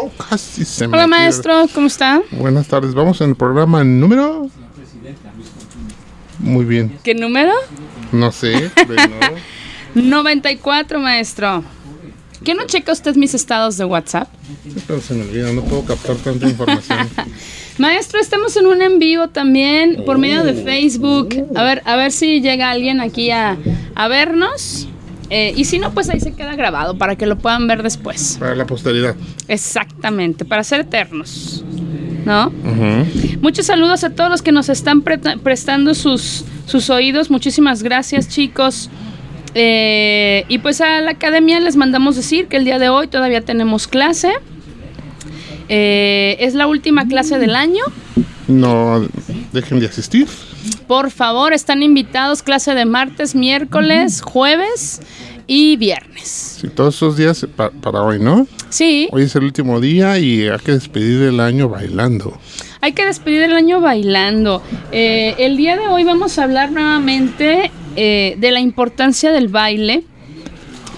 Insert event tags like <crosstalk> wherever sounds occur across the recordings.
Oh, <laughs> casi se me Hola maestro, ¿cómo está? Buenas tardes, vamos en el programa número. Muy bien, ¿Qué número? no sé. de nuevo. <laughs> 94, maestro. ¿Qué no checa usted mis estados de WhatsApp? Pero se me olvida, no puedo captar tanta información. <laughs> Maestro, estamos en un en vivo también por medio de Facebook. A ver, a ver si llega alguien aquí a, a vernos. Eh, y si no, pues ahí se queda grabado para que lo puedan ver después. Para la posteridad. Exactamente, para ser eternos. ¿No? Ujú. Muchos saludos a todos los que nos están pre- prestando sus, sus oídos. Muchísimas gracias, chicos. Eh, y pues a la academia les mandamos decir que el día de hoy todavía tenemos clase. Eh, es la última clase del año. No dejen de asistir. Por favor, están invitados. Clase de martes, miércoles, jueves y viernes. Sí, todos esos días pa- para hoy, ¿no? Sí, Hoy es el último día y hay que despedir el año bailando. hay que despedir el año bailando. Eh, el día de hoy vamos a hablar nuevamente eh, de la importancia del baile.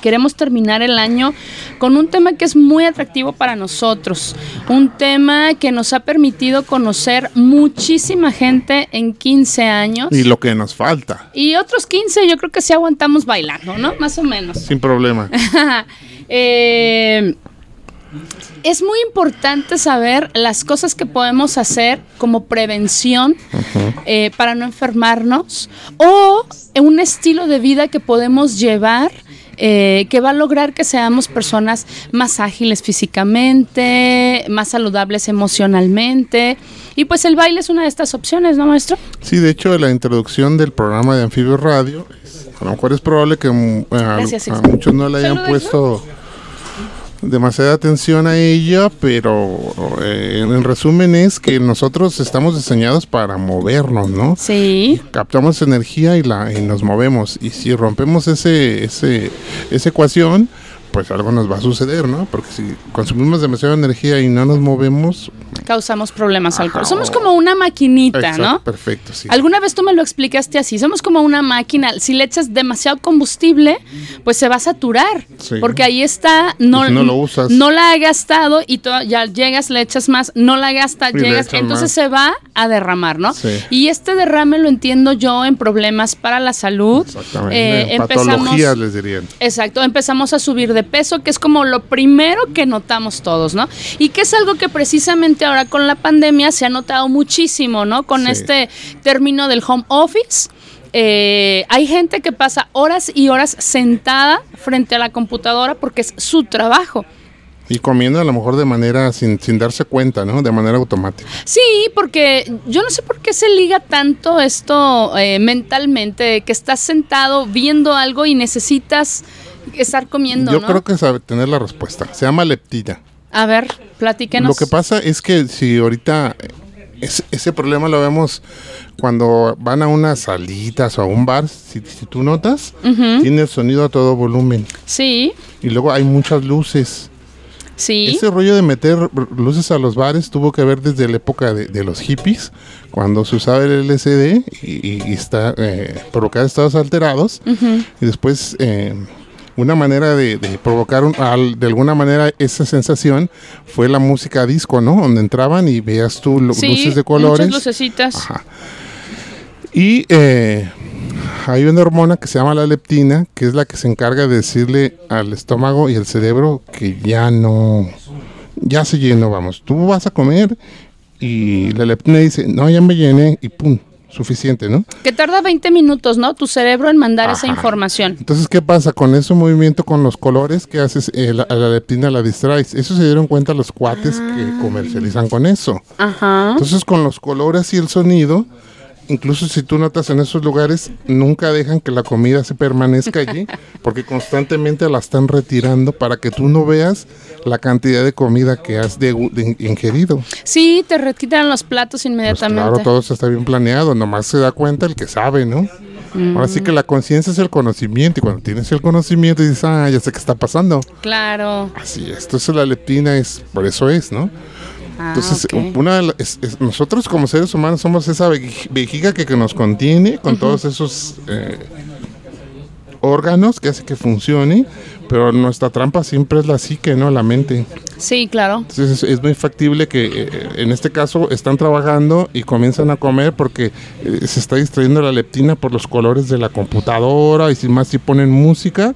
Queremos terminar el año con un tema que es muy atractivo para nosotros, un tema que nos ha permitido conocer muchísima gente en 15 años. Y lo que nos falta, Y otros 15 yo creo que sí aguantamos bailando, ¿no? Más o menos. sin problema. <laughs> Eh, es muy importante saber las cosas que podemos hacer como prevención eh, para no enfermarnos o un estilo de vida que podemos llevar eh, que va a lograr que seamos personas más ágiles físicamente, más saludables emocionalmente. Y pues el baile es una de estas opciones, ¿no, maestro? Sí, de hecho, la introducción del programa de Anfibio Radio, a lo mejor es probable que mm, a, Gracias, a Héctor. muchos no le hayan puesto demasiada atención a ella, pero eh, en resumen es que nosotros estamos diseñados para movernos, ¿no? Sí. Captamos energía y la y nos movemos y si rompemos ese ese esa ecuación, pues algo nos va a suceder, ¿no? Porque si consumimos demasiada energía y no nos movemos, Causamos problemas al cuerpo. Somos como una maquinita, exacto, ¿no? perfecto, sí. Alguna vez tú me lo explicaste así, somos como una máquina, si le echas demasiado combustible, pues se va a saturar, Sí. porque ahí está, no, no lo usas. no la ha gastado y ya llegas, le echas más, no la gasta, Y llegas, entonces más. se va a derramar, ¿no? Sí. Y este derrame lo entiendo yo en problemas para la salud. Exactamente. Eh, Patologías les dirían. Exacto, empezamos a subir de peso, que es como lo primero que notamos todos, ¿no? Y que es algo que precisamente ahora con la pandemia se ha notado muchísimo, ¿no? Con Sí. este término del home office. eh, hay gente que pasa horas y horas sentada frente a la computadora porque es su trabajo. Y comiendo a lo mejor de manera sin, sin darse cuenta, ¿no? De manera automática. Sí, porque yo no sé por qué se liga tanto esto eh, mentalmente, que estás sentado viendo algo y necesitas estar comiendo, Yo ¿no? creo que sabe tener la respuesta. Se llama leptina. A ver, platíquenos. Lo que pasa es que si ahorita eh, ese, problema lo vemos cuando van a unas salitas o a un bar, si, si tú notas, tiene el sonido a todo volumen. Sí, Y luego hay muchas luces. sí. Ese rollo de meter luces a los bares tuvo que ver desde la época de, de los hippies, cuando se usaba el LCD y, está eh, provocar estados alterados. Y después eh, una manera de, de provocar un- al- de alguna manera esa sensación fue la música disco, ¿no? Donde entraban y veías tú Sí, luces de colores. Muchas lucecitas. Ajá. Y eh, hay una hormona que se llama la leptina, que es la que se encarga de decirle al estómago y al cerebro que ya no, ya se llenó, vamos. Tú vas a comer y la leptina dice, no, ya me llené y pum, suficiente, ¿no? Que tarda 20 minutos, ¿no? Tu cerebro en mandar esa información. Entonces, ¿qué pasa? Con ese movimiento con los colores que haces, eh, la- a la leptina la distraes. Eso se dieron cuenta los cuates que comercializan con eso. Ajá. Entonces, con los colores y el sonido, incluso si tú notas en esos lugares, nunca dejan que la comida se permanezca allí, <laughs> porque constantemente la están retirando para que tú no veas la cantidad de comida que has de, de- ingerido. Sí, te retiran los platos Pues inmediatamente. claro, todo eso está bien planeado, nomás se da cuenta el que sabe, ¿no? Ahora sí que la conciencia es el conocimiento y cuando tienes el conocimiento dices, ah, ya sé qué está pasando. Claro. Así es, entonces la leptina es, por eso es, ¿no? Ah, Entonces, una de la- es- es- nosotros como seres humanos somos esa veji- vejiga que, que nos contiene con todos esos eh, órganos que hace que funcione, pero nuestra trampa siempre es la psique, ¿no? La mente. Sí, claro. Entonces es, es muy factible que eh, en este caso están trabajando y comienzan a comer porque eh, se está distrayendo la leptina por los colores de la computadora y sin más si ponen música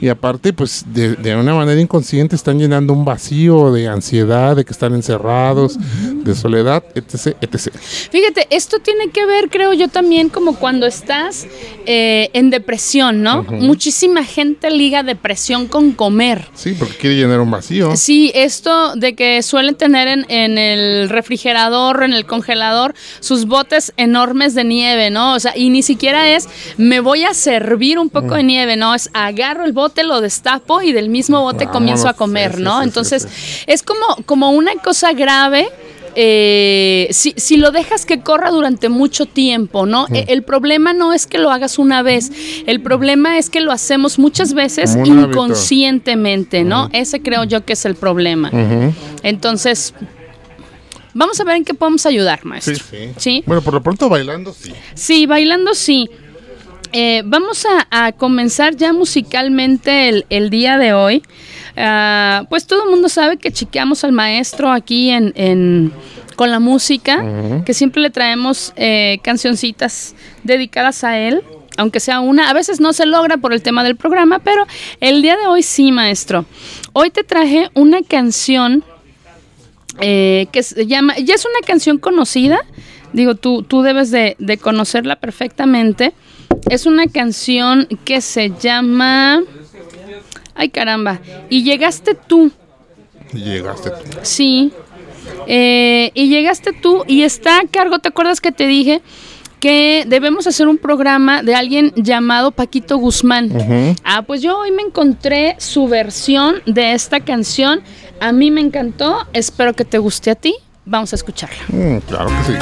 y aparte pues de, de una manera inconsciente están llenando un vacío de ansiedad, de que están encerrados, de soledad, etc. etc. Fíjate, esto tiene que ver, creo yo, también como cuando estás eh, en depresión, ¿no? Muchísima gente liga depresión con comer. Sí, porque quiere llenar un vacío. Sí, esto de que suelen tener en, en el refrigerador, en el congelador, sus botes enormes de nieve, ¿no? O sea, y ni siquiera es, me voy a servir un poco de nieve, ¿no? Es agarro el bote, lo destapo y del mismo bote Vámonos, comienzo a comer, sí, ¿no? sí, sí, Entonces, es como, como una cosa grave. Eh, si, si lo dejas que corra durante mucho tiempo, ¿no? E- El problema no es que lo hagas una vez, el problema es que lo hacemos muchas veces hábito. inconscientemente, ¿no? Ese creo yo que es el problema. Entonces, vamos a ver en qué podemos ayudar, maestro. Sí, sí. ¿Sí? Bueno, por lo pronto bailando sí. Sí, bailando sí. Eh, vamos a, a comenzar ya musicalmente el, el día de hoy. Ah, pues todo el mundo sabe que chiqueamos al maestro aquí en, en- con la música, que siempre le traemos eh, cancioncitas dedicadas a él, aunque sea una. A veces no se logra por el tema del programa, pero el día de hoy sí, maestro. Hoy te traje una canción eh, que se llama, ya es una canción conocida, digo, tú, tú debes de, de conocerla perfectamente. Es una canción que se llama, ay caramba, y llegaste tú, Llegaste tú. sí, Eh, y llegaste tú y está a cargo, ¿te acuerdas que te dije? que debemos hacer un programa de alguien llamado Paquito Guzmán. Ujú. Ah, pues yo hoy me encontré su versión de esta canción. A mí me encantó. Espero que te guste a ti. Vamos a escucharla. Mm, claro que sí.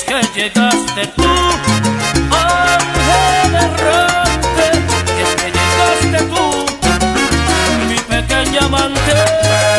Es que llegaste tú, ángel errante. Es que llegaste tú, mi pequeña amante.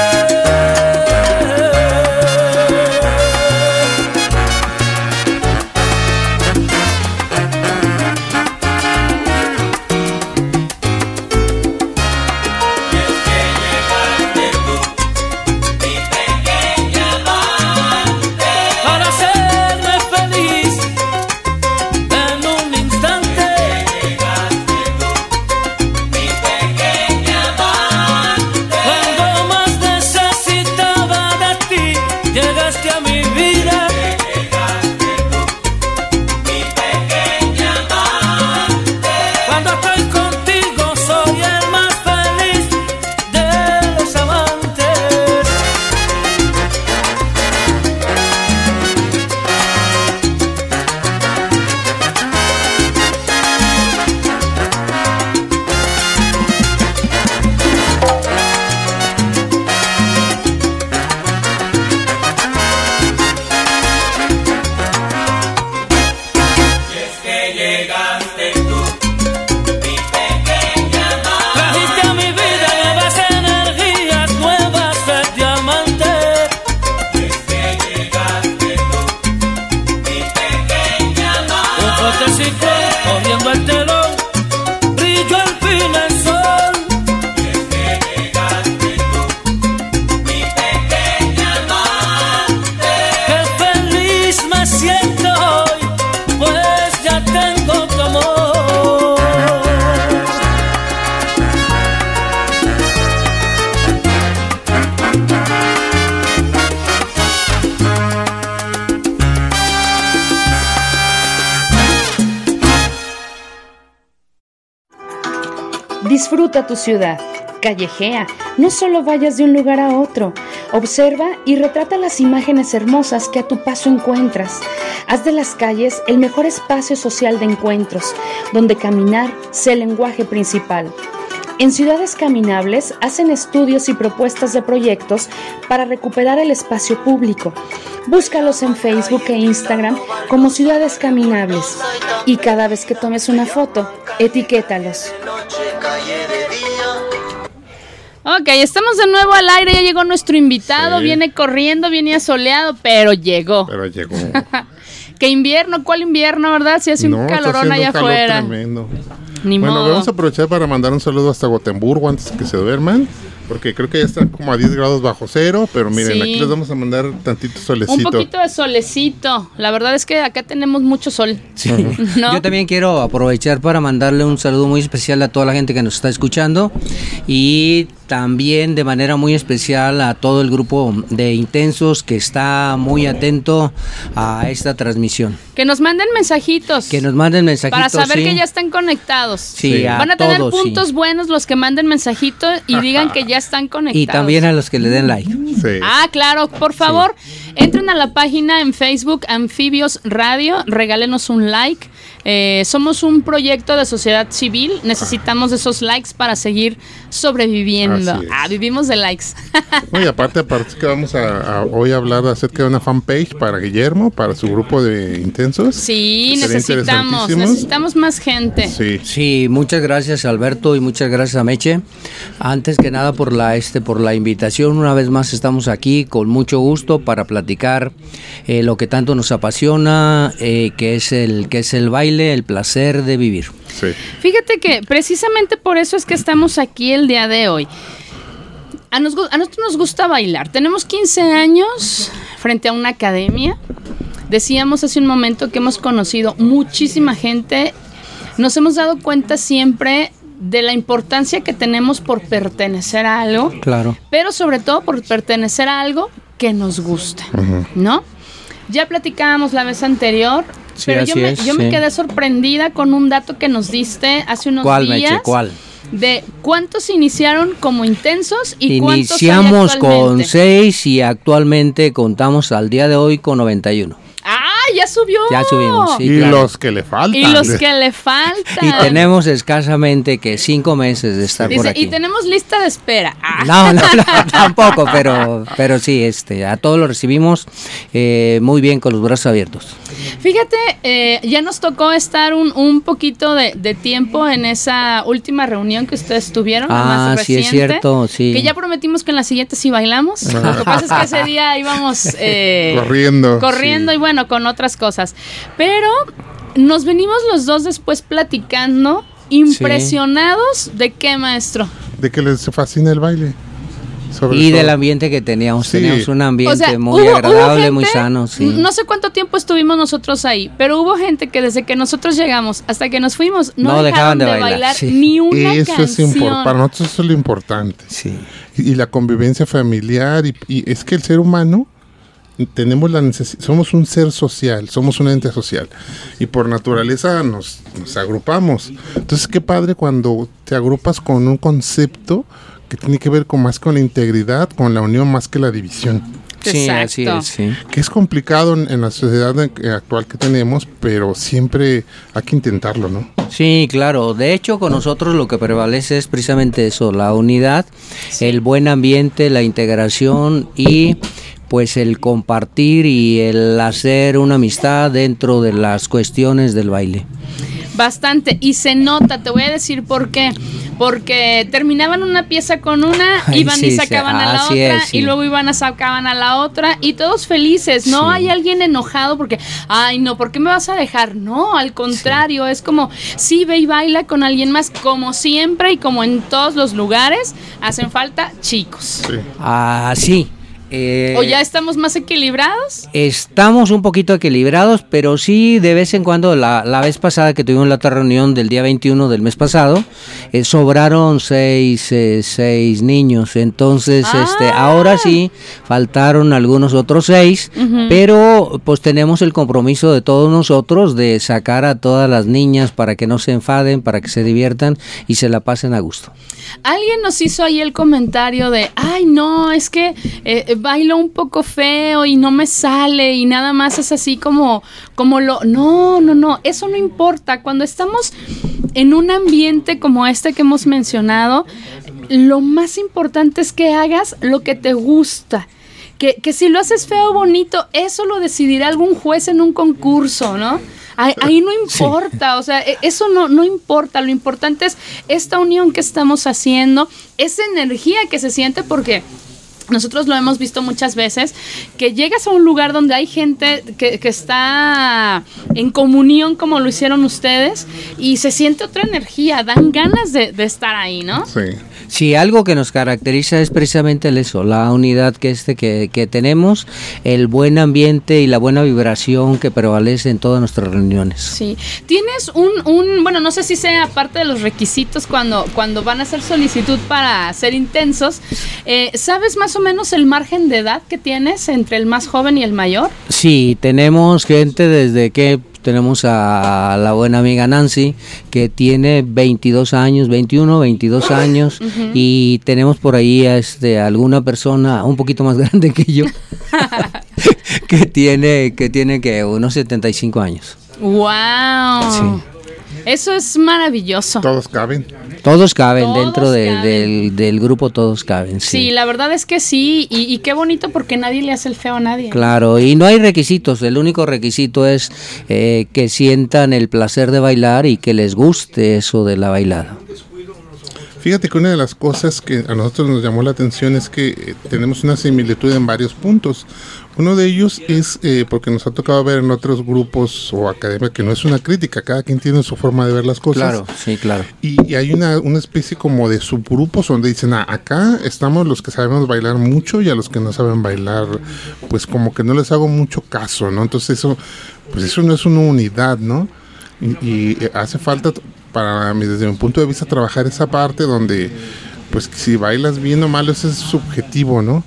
Disfruta tu ciudad. Callejea, no solo vayas de un lugar a otro. Observa y retrata las imágenes hermosas que a tu paso encuentras. Haz de las calles el mejor espacio social de encuentros, donde caminar sea el lenguaje principal. En Ciudades Caminables hacen estudios y propuestas de proyectos para recuperar el espacio público. Búscalos en Facebook e Instagram como Ciudades Caminables y cada vez que tomes una foto, etiquétalos. Ok, estamos de nuevo al aire, ya llegó nuestro invitado, Sí. viene corriendo, viene soleado, pero llegó. Pero llegó. <laughs> ¿Qué invierno? ¿Cuál invierno, verdad? Si hace un No, calorón allá un calor afuera. tremendo. Ni bueno, modo. vamos a aprovechar para mandar un saludo hasta Gotemburgo antes que se duerman. Porque creo que ya está como a 10 grados bajo cero. Pero miren, Sí. aquí les vamos a mandar tantito solecito. Un poquito de solecito. La verdad es que acá tenemos mucho sol. Sí. <laughs> ¿No? Yo también quiero aprovechar para mandarle un saludo muy especial a toda la gente que nos está escuchando y también de manera muy especial a todo el grupo de intensos que está muy atento a esta transmisión. Que nos manden mensajitos. Que nos manden mensajitos. Para saber sí. que ya están conectados. Sí, a Van a tener todos, sí. puntos buenos los que manden mensajito y digan que ya están conectados. Y también a los que le den like. Sí. Ah, claro, por favor, entren a la página en Facebook Anfibios Radio, regálenos un like. Eh, somos un proyecto de sociedad civil, necesitamos de esos likes para seguir sobreviviendo. Ah, vivimos de likes. <laughs> No, y aparte, aparte que vamos a, a hoy hablar acerca de una fanpage para Guillermo, para su grupo de intensos. sí, necesitamos, necesitamos más gente. Sí. Sí, muchas gracias Alberto y muchas gracias a Meche. Antes que nada por la este por la invitación. Una vez más estamos aquí con mucho gusto para platicar eh, lo que tanto nos apasiona, eh, que es el que es el baile, el placer de vivir. Sí. Fíjate que precisamente por eso es que estamos aquí el día de hoy. A, nos gu- a nosotros nos gusta bailar. Tenemos 15 años frente a una academia. Decíamos hace un momento que hemos conocido muchísima gente. Nos hemos dado cuenta siempre de la importancia que tenemos por pertenecer a algo, Claro. pero sobre todo por pertenecer a algo que nos gusta, ¿no? Ya platicábamos la vez anterior, Sí, pero yo, me, es, yo me quedé sorprendida con un dato que nos diste hace unos ¿Cuál, días. Meche? ¿Cuál? De cuántos iniciaron como intensos y cuántos hay Iniciamos con. 6 y actualmente contamos al día de hoy con 91. ¡Ah, ya subió! Ya subimos, sí. y claro. los que le faltan. Y los que le faltan. <laughs> Y tenemos escasamente que 5 meses de estar por Dice, aquí. y tenemos lista de espera. <laughs> Ah. No, no, no, tampoco, pero, pero sí, este, a todos lo recibimos eh, muy bien con los brazos abiertos. Fíjate, eh, ya nos tocó estar un, un poquito de, de tiempo en esa última reunión que ustedes tuvieron, la Ah, más sí, es cierto, sí. Que ya prometimos que en la siguiente sí bailamos. Lo que pasa es que ese día íbamos <laughs> eh, Corriendo, corriendo sí. y bueno, con otras cosas. Pero nos venimos los dos después platicando, impresionados de qué, maestro. De que les fascina el baile. Sobre Y todo. del ambiente que teníamos, Sí. teníamos un ambiente O sea, muy hubo- hubo agradable, muy gente- sano, sí. No sé cuánto tiempo estuvimos nosotros ahí, pero hubo gente que desde que nosotros llegamos hasta que nos fuimos no, No dejaron dejaban de de bailar, bailar, sí. ni una Eso es canción. importante. Para nosotros eso es lo importante. Sí. Y, y la convivencia familiar. Y, y es que el ser humano tenemos la necesi- somos un ser social, somos un ente social. Y por naturaleza nos, nos agrupamos. Entonces, qué padre cuando te agrupas con un concepto que tiene que ver con más con la integridad, con la unión más que la división. Sí, así Exacto. es, sí. Que es complicado en, en la sociedad actual que tenemos, pero siempre hay que intentarlo, ¿no? Sí, claro. De hecho, con nosotros lo que prevalece es precisamente eso, la unidad, el buen ambiente, la integración y pues el compartir y el hacer una amistad dentro de las cuestiones del baile. Bastante. Y se nota, te voy a decir por qué. Porque terminaban una pieza con una, <laughs> Ay, iban y sacaban sí, a la así otra, es, sí. y luego iban a sacaban a la otra, y todos felices. No Sí. hay alguien enojado porque, ay, no, ¿por qué me vas a dejar? No, al contrario, es como, sí, ve y baila con alguien más, como siempre y como en todos los lugares, hacen falta chicos. Sí. Ah, sí. Eh, ¿O ya estamos más equilibrados? Estamos un poquito equilibrados, pero sí de vez en cuando, la, la vez pasada que tuvimos la otra reunión del día 21 del mes pasado, eh, sobraron seis, eh, seis niños. Entonces, Ah. este, ahora sí, faltaron algunos otros seis, pero pues tenemos el compromiso de todos nosotros de sacar a todas las niñas para que no se enfaden, para que se diviertan y se la pasen a gusto. Alguien nos hizo ahí el comentario de, ay no, es que eh, bailo un poco feo y no me sale y nada más es así como, como lo... No, no, no, eso no importa. Cuando estamos en un ambiente como este que hemos mencionado, lo más importante es que hagas lo que te gusta. Que, que si lo haces feo o bonito, eso lo decidirá algún juez en un concurso, ¿no? Ahí, ahí no importa, o sea, e- eso no, no importa, lo importante es esta unión que estamos haciendo, esa energía que se siente porque... Nosotros lo hemos visto muchas veces, que llegas a un lugar donde hay gente que, que está en comunión como lo hicieron ustedes y se siente otra energía, dan ganas de, de estar ahí, ¿no? Sí. Sí, algo que nos caracteriza es precisamente el eso, la unidad que este que, que tenemos, el buen ambiente y la buena vibración que prevalece en todas nuestras reuniones. Sí. Tienes un, un, bueno, no sé si sea parte de los requisitos cuando, cuando van a hacer solicitud para ser intensos. Eh, ¿Sabes más o menos el margen de edad que tienes entre el más joven y el mayor? Sí, tenemos gente desde que tenemos a la buena amiga Nancy que tiene 22 años, 21, 22 años y tenemos por ahí a este alguna persona un poquito más <laughs> grande que yo <laughs> que tiene que tiene que unos 75 años. ¡Wow! Sí. Eso es maravilloso. Todos caben. Todos caben Todos dentro de- caben. Del, del grupo, todos caben. Sí, Sí. la verdad es que sí, y, y qué bonito porque nadie le hace el feo a nadie. Claro, y no hay requisitos, el único requisito es eh, que sientan el placer de bailar y que les guste eso de la bailada. Fíjate que una de las cosas que a nosotros nos llamó la atención es que eh, tenemos una similitud en varios puntos. Uno de ellos es eh, porque nos ha tocado ver en otros grupos o academia que no es una crítica, cada quien tiene su forma de ver las cosas. Claro, sí, claro. Y, y hay una, una especie como de subgrupos donde dicen, ah, acá estamos los que sabemos bailar mucho y a los que no saben bailar, pues como que no les hago mucho caso, ¿no? Entonces eso, pues eso no es una unidad, ¿no? Y, y, eh, hace falta, para mí, desde mi punto de vista, trabajar esa parte donde, pues si bailas bien o mal, eso es subjetivo, ¿no?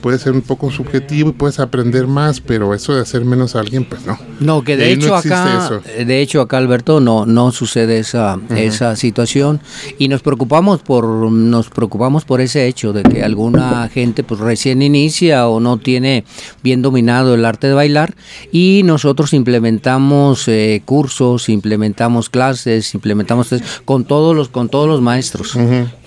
Puede ser un poco subjetivo y puedes aprender más, pero eso de hacer menos a alguien, pues no. No, que de no hecho acá, eso. eh, de hecho acá Alberto no no sucede esa esa situación y nos preocupamos por nos preocupamos por ese hecho de que alguna gente pues recién inicia o no tiene bien dominado el arte de bailar y nosotros implementamos eh, cursos, implementamos clases, implementamos con todos los con todos los maestros.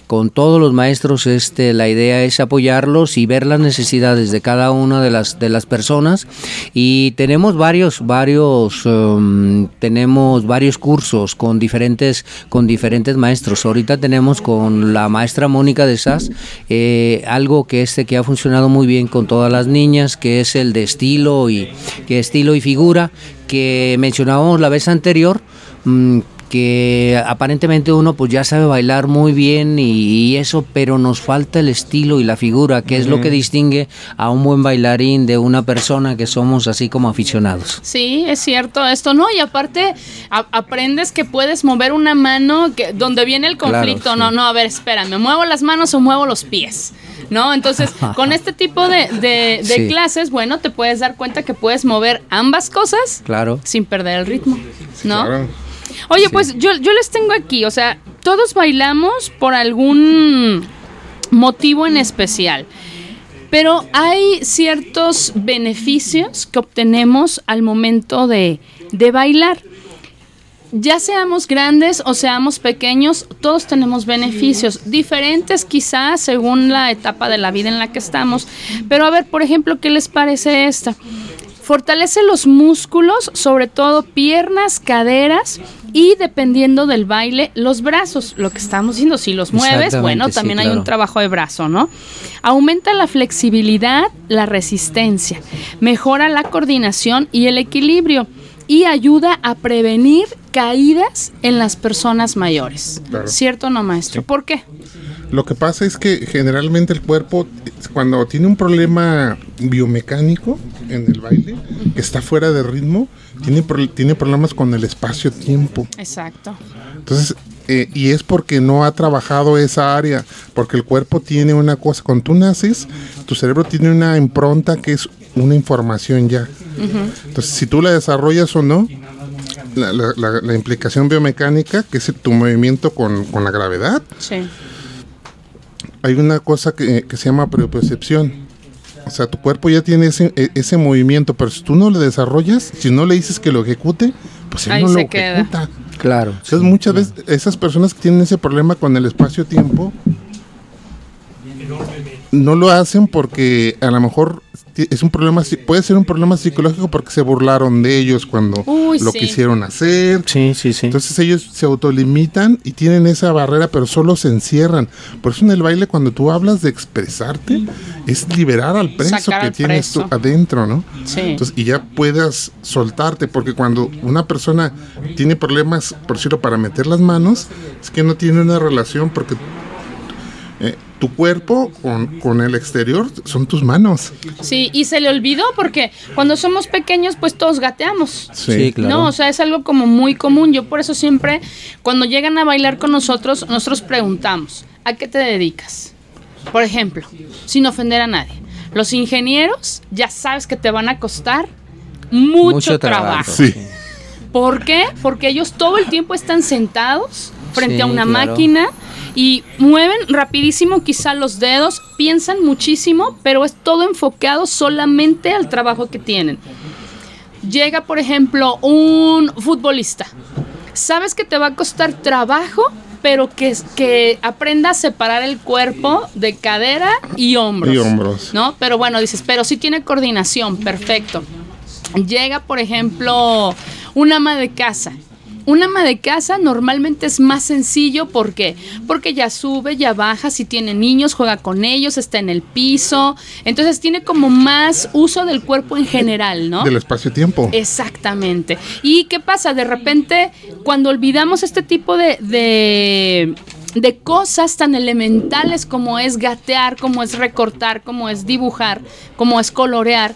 Con todos los maestros, este, la idea es apoyarlos y ver las necesidades de cada una de las de las personas. Y tenemos varios, varios, um, tenemos varios cursos con diferentes, con diferentes maestros. Ahorita tenemos con la maestra Mónica de Sass eh, algo que este que ha funcionado muy bien con todas las niñas, que es el de estilo y que estilo y figura que mencionábamos la vez anterior. mm, que aparentemente uno pues ya sabe bailar muy bien y, y eso, pero nos falta el estilo y la figura, que es lo que distingue a un buen bailarín de una persona que somos así como aficionados. Sí, es cierto esto, ¿no? Y aparte a- aprendes que puedes mover una mano que, donde viene el Claro, conflicto. sí. No, no, a ver, espera, ¿me muevo las manos o muevo los pies? ¿No? Entonces, <laughs> con este tipo de, de- de Sí. clases, bueno, te puedes dar cuenta que puedes mover ambas cosas Claro. sin perder el ritmo, ¿no? Claro. Oye, pues yo, yo les tengo aquí, o sea, todos bailamos por algún motivo en especial, pero hay ciertos beneficios que obtenemos al momento de, de bailar. Ya seamos grandes o seamos pequeños, todos tenemos beneficios, diferentes quizás según la etapa de la vida en la que estamos. Pero a ver, por ejemplo, ¿qué les parece esta? Fortalece los músculos, sobre todo piernas, caderas y dependiendo del baile, los brazos. Lo que estamos diciendo, si los mueves, bueno, sí, también hay claro. un trabajo de brazo, ¿no? Aumenta la flexibilidad, la resistencia, mejora la coordinación y el equilibrio y ayuda a prevenir caídas en las personas mayores. Claro. ¿Cierto o no, maestro? ¿Por qué? Lo que pasa es que generalmente el cuerpo, cuando tiene un problema biomecánico en el baile, que está fuera de ritmo, tiene, pro- tiene problemas con el espacio-tiempo. Exacto. Entonces, eh, y es porque no ha trabajado esa área, porque el cuerpo tiene una cosa, cuando tú naces, tu cerebro tiene una impronta que es una información ya. Entonces, si tú la desarrollas o no, la, la- la- la implicación biomecánica, que es tu movimiento con, con la gravedad, Sí. Hay una cosa que, que se llama propiocepción. O sea, tu cuerpo ya tiene ese, e- ese movimiento, pero si tú no lo desarrollas, si no le dices que lo ejecute, pues él Ahí no se lo queda. ejecuta. Claro. Entonces muchas veces esas personas que tienen ese problema con el espacio-tiempo no lo hacen porque a lo mejor es un problema, puede ser un problema psicológico porque se burlaron de ellos cuando Uy, lo sí. quisieron hacer. Sí, sí, sí. Entonces ellos se autolimitan y tienen esa barrera, pero solo se encierran. Por eso en el baile cuando tú hablas de expresarte, es liberar al preso Sacar que al tienes tú preso. adentro, ¿no? Sí. Entonces, y ya puedas soltarte, porque cuando una persona tiene problemas, por decirlo, para meter las manos, es que no tiene una relación, porque eh, tu cuerpo con, con el exterior son tus manos. Sí, y se le olvidó porque cuando somos pequeños, pues todos gateamos. Sí, claro. No, o sea, es algo como muy común. Yo por eso siempre, cuando llegan a bailar con nosotros, nosotros preguntamos, ¿a qué te dedicas? Por ejemplo, sin ofender a nadie. Los ingenieros ya sabes que te van a costar mucho, Mucho trabajo. trabajo. Sí. ¿Por qué? Porque ellos todo el tiempo están sentados frente Sí, a una claro. máquina y mueven rapidísimo quizá los dedos, piensan muchísimo, pero es todo enfocado solamente al trabajo que tienen. Llega, por ejemplo, un futbolista. Sabes que te va a costar trabajo, pero que, que aprenda a separar el cuerpo de cadera y hombros. Y hombros. ¿No? Pero bueno, dices, pero sí tiene coordinación, perfecto. Llega, por ejemplo, un ama de casa. Un ama de casa normalmente es más sencillo, ¿por qué? Porque ya sube, ya baja, si tiene niños, juega con ellos, está en el piso. Entonces tiene como más uso del cuerpo en general, ¿no? Del espacio-tiempo. Exactamente. ¿Y qué pasa? De repente, cuando olvidamos este tipo de, de, de cosas tan elementales como es gatear, como es recortar, como es dibujar, como es colorear,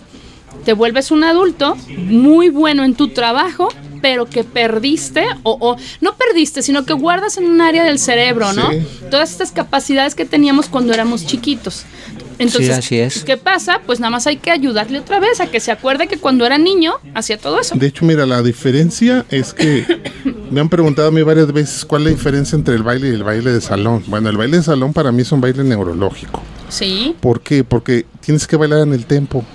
te vuelves un adulto muy bueno en tu trabajo, pero que perdiste, o, o no perdiste, sino que guardas en un área del cerebro, ¿no? Sí. Todas estas capacidades que teníamos cuando éramos chiquitos. Entonces, así es. ¿qué pasa? Pues nada más hay que ayudarle otra vez a que se acuerde que cuando era niño hacía todo eso. De hecho, mira, la diferencia es que <laughs> me han preguntado a mí varias veces cuál es la diferencia entre el baile y el baile de salón. Bueno, el baile de salón para mí es un baile neurológico. Sí. ¿Por qué? Porque tienes que bailar en el tempo.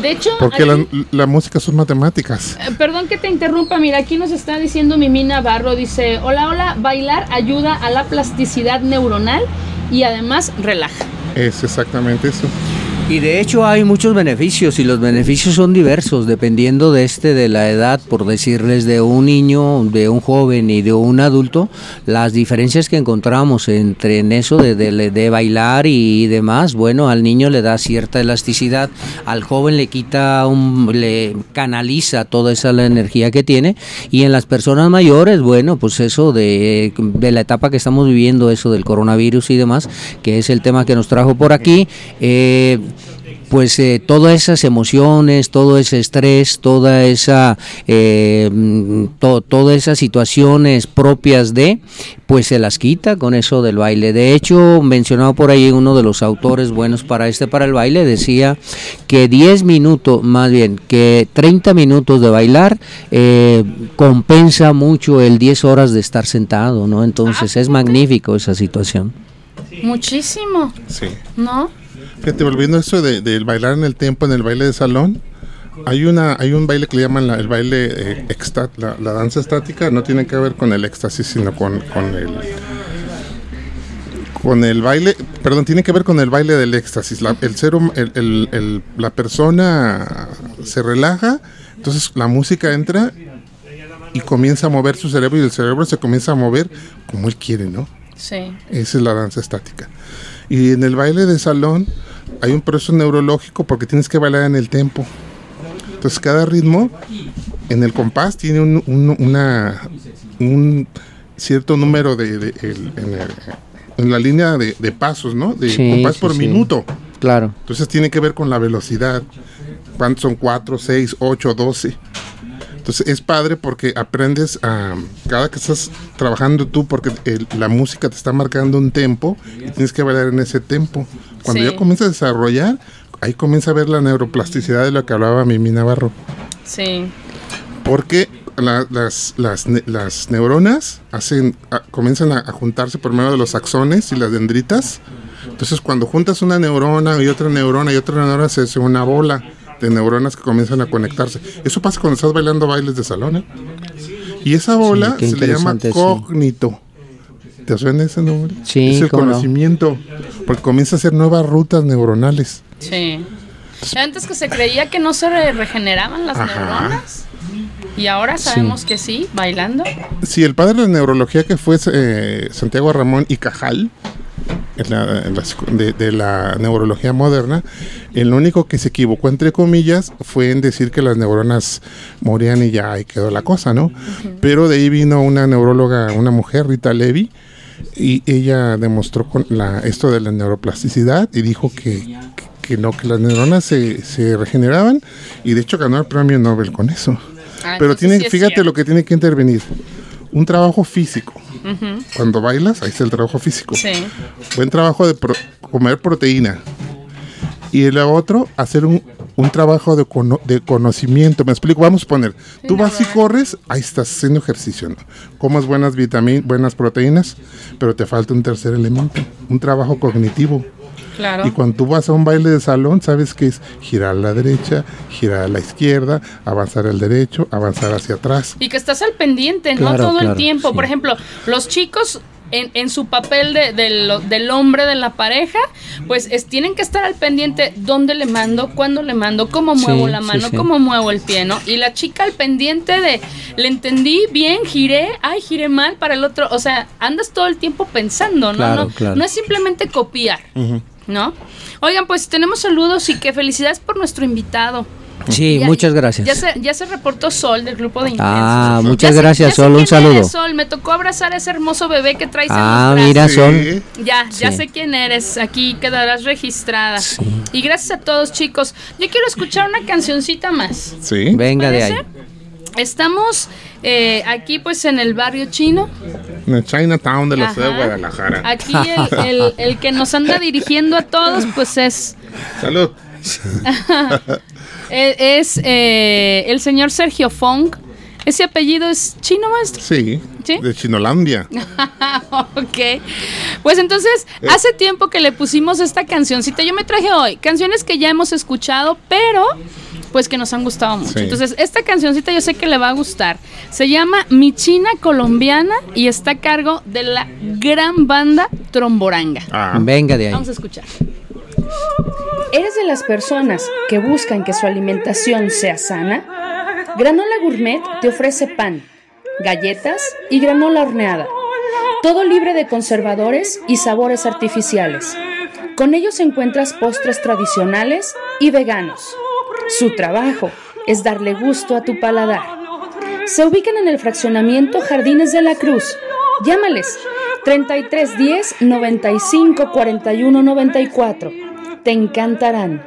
De hecho, Porque la, música son matemáticas. eh, perdón que te interrumpa, mira, aquí nos está diciendo Mimi Navarro, dice, hola, hola, bailar ayuda a la plasticidad neuronal y además relaja. Es exactamente eso. Y de hecho hay muchos beneficios y los beneficios son diversos dependiendo de este de la edad, por decirles de un niño, de un joven y de un adulto, las diferencias que encontramos entre en eso de, de- bailar y demás, bueno, al niño le da cierta elasticidad, al joven le quita un le canaliza toda esa la energía que tiene y en las personas mayores, bueno, pues eso de, de la etapa que estamos viviendo, eso del coronavirus y demás, que es el tema que nos trajo por aquí, eh, pues eh, todas esas emociones, todo ese estrés, toda esa, eh, mm, to- todas esas situaciones propias de, pues se las quita con eso del baile. De hecho, mencionado por ahí uno de los autores buenos para este, para el baile, decía que 10 minutos, más bien, que 30 minutos de bailar eh, compensa mucho el 10 horas de estar sentado, ¿no? Entonces es magnífico esa situación. Muchísimo, Sí. ¿no? Fíjate, volviendo a eso de, del bailar en el tiempo, en el baile de salón, hay una hay un baile que le llaman la- el baile eh, exta- la, la danza estática, no tiene que ver con el éxtasis, sino con, con el con el baile, perdón, tiene que ver con el baile del éxtasis. La, el ser el- el- el- la persona se relaja, entonces la música entra y comienza a mover su cerebro y el cerebro se comienza a mover como él quiere, ¿no? Sí. Esa es la danza estática. Y en el baile de salón hay un proceso neurológico porque tienes que bailar en el tempo. Entonces cada ritmo en el compás tiene un, un- una, un cierto número de, de- el- en el- en la línea de, de pasos, ¿no? De Sí, compás sí, por sí. minuto. Claro. Entonces tiene que ver con la velocidad. ¿Cuántos son? 4, 6, 8, 12. Entonces es padre porque aprendes a cada que estás trabajando tú porque el- la música te está marcando un tempo y tienes que bailar en ese tempo. Cuando Sí. ya comienzas a desarrollar, ahí comienza a ver la neuroplasticidad de lo que hablaba Mimi Navarro. Sí. Porque la- las, las, ne- las neuronas hacen, a- comienzan a, a juntarse por medio de los axones y las dendritas. Entonces, cuando juntas una neurona y otra neurona y otra neurona, se hace una bola de neuronas que comienzan a conectarse. Eso pasa cuando estás bailando bailes de salón. ¿eh? Y esa bola se le llama sí. cognito. ¿Te suena ese nombre? Sí, Es el cómo no. conocimiento. Porque comienza a hacer nuevas rutas neuronales. Sí. Antes que se creía que no se re- regeneraban las Ajá. neuronas. Y ahora sabemos que sí, bailando. Sí, el padre de neurología que fue eh, Santiago Ramón y Cajal, en la- en la escu- de, de la neurología moderna, el único que se equivocó, entre comillas, fue en decir que las neuronas morían y ya ahí quedó la cosa, ¿no? Pero de ahí vino una neuróloga, una mujer, Rita Levy, y ella demostró con la, esto de la neuroplasticidad y dijo que, que no, que las neuronas se, se regeneraban y de hecho ganó el premio Nobel con eso. Ah, Pero tiene, sí es fíjate cierto. lo que tiene que intervenir. Un trabajo físico. Cuando bailas, ahí está el trabajo físico. Sí. Buen trabajo de pro- comer proteína. Y el otro, hacer un, un trabajo de, cono- de conocimiento. Me explico, vamos a poner, tú vas y corres, ahí estás haciendo ejercicio. ¿no? Comas buenas vitaminas, buenas proteínas, pero te falta un tercer elemento, un trabajo cognitivo. Claro. Y cuando tú vas a un baile de salón, sabes que es girar a la derecha, girar a la izquierda, avanzar al derecho, avanzar hacia atrás. Y que estás al pendiente, no Claro, todo el tiempo. sí. Por ejemplo, los chicos en, en su papel de- del- del hombre de la pareja, pues es- tienen que estar al pendiente dónde le mando, cuándo le mando, cómo Sí, muevo la mano, sí. cómo muevo el pie, ¿no? Y la chica al pendiente de, le entendí bien, giré, ay, giré mal para el otro. O sea, andas todo el tiempo pensando, ¿no? Claro, no, claro. no es simplemente copiar, ¿no? Oigan, pues tenemos saludos y que felicidades por nuestro invitado. Sí, Ya- muchas gracias. Ya se, ya se reportó Sol del grupo de Intensos. Ah, muchas gracias, ya sé Sol, un quién saludo. eres, Sol, me tocó abrazar a ese hermoso bebé que traes Ah, en los mira. Sol. Ya, ya Sí. sé quién eres. Aquí quedarás registrada. Y gracias a todos, chicos. Yo quiero escuchar una cancioncita más. Sí. Venga de ahí. Estamos eh, aquí, pues, en el barrio chino. En el Chinatown de la ciudad de Ajá. Guadalajara. Aquí el, el- el que nos anda dirigiendo a todos, pues es Salud. <laughs> Eh, es eh, el señor Sergio Fong. Ese apellido es chino, maestro. Sí. ¿Sí? De Chinolandia. <laughs> ok. Pues entonces, hace tiempo que le pusimos esta cancioncita. Yo me traje hoy canciones que ya hemos escuchado, pero pues que nos han gustado mucho. Sí. Entonces, esta cancioncita yo sé que le va a gustar. Se llama Mi China Colombiana y está a cargo de la gran banda Tromboranga. Ah. Venga de ahí. Vamos a escuchar. ¿Eres de las personas que buscan que su alimentación sea sana? Granola Gourmet te ofrece pan, galletas y granola horneada. Todo libre de conservadores y sabores artificiales. Con ellos encuentras postres tradicionales y veganos. Su trabajo es darle gusto a tu paladar. Se ubican en el fraccionamiento Jardines de la Cruz. Llámales 3310 95 41 94. Te encantarán.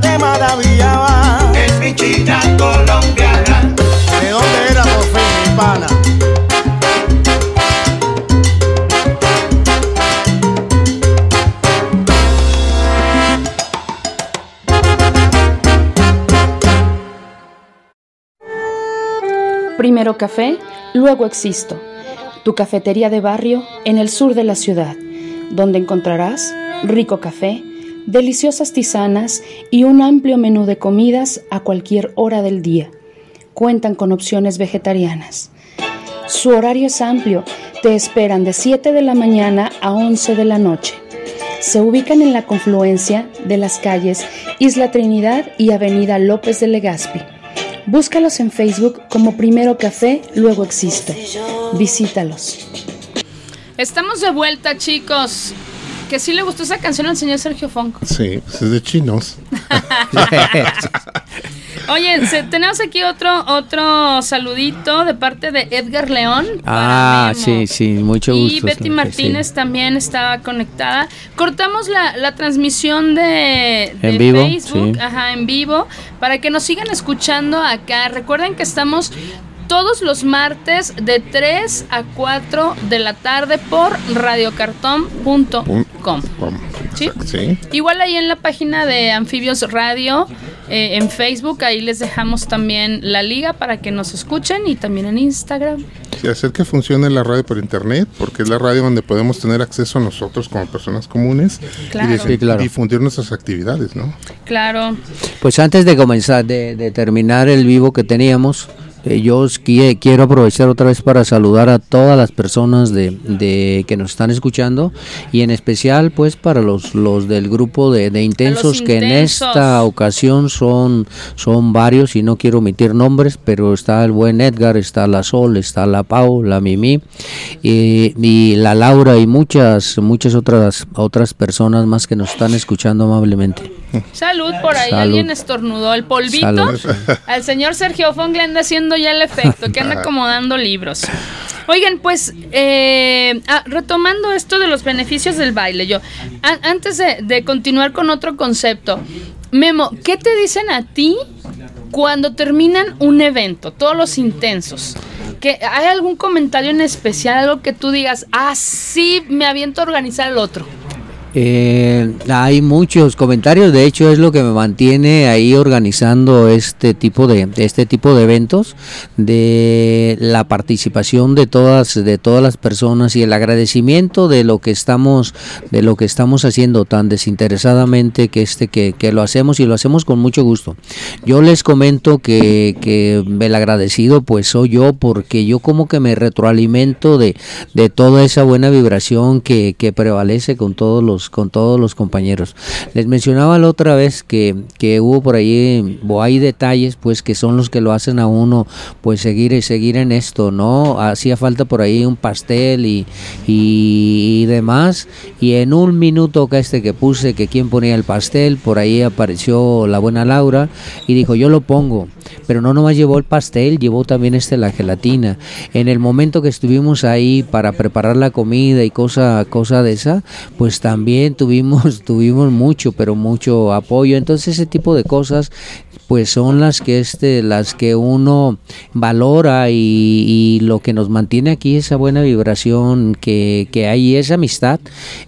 Te maravillaba. Es mi china colombiana. ¿De dónde era por fin mi pana? Primero café, luego existo. Tu cafetería de barrio en el sur de la ciudad, donde encontrarás rico café, deliciosas tisanas y un amplio menú de comidas a cualquier hora del día. Cuentan con opciones vegetarianas. Su horario es amplio, te esperan de 7 de la mañana a 11 de la noche. Se ubican en la confluencia de las calles Isla Trinidad y Avenida López de Legazpi. Búscalos en Facebook como Primero Café, luego Existo. Visítalos. Estamos de vuelta, chicos. Que sí le gustó esa canción al señor Sergio Fonco. Sí, pues es de chinos. <laughs> Oye, se- tenemos aquí otro otro saludito de parte de Edgar León. Ah, sí, sí, mucho Y gusto. Betty sí. Martínez también estaba conectada. Cortamos la, la transmisión de, de En vivo, Facebook, sí. ajá, en vivo, para que nos sigan escuchando acá. Recuerden que estamos todos los martes de 3 a 4 de la tarde por radiocartón.com. Com. Sí. Sí. Igual ahí en la página de Anfibios Radio, eh, en Facebook, ahí les dejamos también la liga para que nos escuchen y también en Instagram. Sí, hacer que funcione la radio por internet, porque es la radio donde podemos tener acceso nosotros como personas comunes Claro. y dif- Sí, claro. difundir nuestras actividades, ¿no? Claro. Pues antes de comenzar, de, de terminar el vivo que teníamos, eh, yo os qui- quiero aprovechar otra vez para saludar a todas las personas de, de que nos están escuchando y en especial pues para los, los del grupo de, de intensos que en esta ocasión son, son varios y no quiero omitir nombres, pero está el buen Edgar, está la Sol, está la Pau, la Mimi y, y la Laura y muchas, muchas otras, otras personas más que nos están escuchando amablemente. Salud, por ahí Salud. alguien estornudó el polvito. Salud. Al señor Sergio Fong le anda haciendo ya el efecto, que anda acomodando libros. Oigan, pues, eh, ah, retomando esto de los beneficios del baile, yo, a- antes de, de continuar con otro concepto, Memo, ¿qué te dicen a ti cuando terminan un evento, todos los intensos? ¿Que ¿Hay algún comentario en especial, algo que tú digas, ah, sí, me aviento a organizar el otro? Eh, hay muchos comentarios, de hecho es lo que me mantiene ahí organizando este tipo de, este tipo de eventos, de la participación de todas de todas las personas y el agradecimiento de lo que estamos de lo que estamos haciendo tan desinteresadamente que este que, que lo hacemos y lo hacemos con mucho gusto. Yo les comento que, que el agradecido pues soy yo porque yo como que me retroalimento de, de toda esa buena vibración que, que prevalece con todos los con todos los compañeros. Les mencionaba la otra vez que, que hubo por ahí o hay detalles pues que son los que lo hacen a uno pues seguir y seguir en esto, ¿no? Hacía falta por ahí un pastel y, y, y demás y en un minuto que este que puse que quién ponía el pastel, por ahí apareció la buena Laura y dijo yo lo pongo, pero no nomás llevó el pastel, llevó también este la gelatina. En el momento que estuvimos ahí para preparar la comida y cosa, cosa de esa, pues también tuvimos, <laughs> tuvimos mucho, pero mucho apoyo. Entonces ese tipo de cosas pues son las que este las que uno valora y, y lo que nos mantiene aquí esa buena vibración que, que hay esa amistad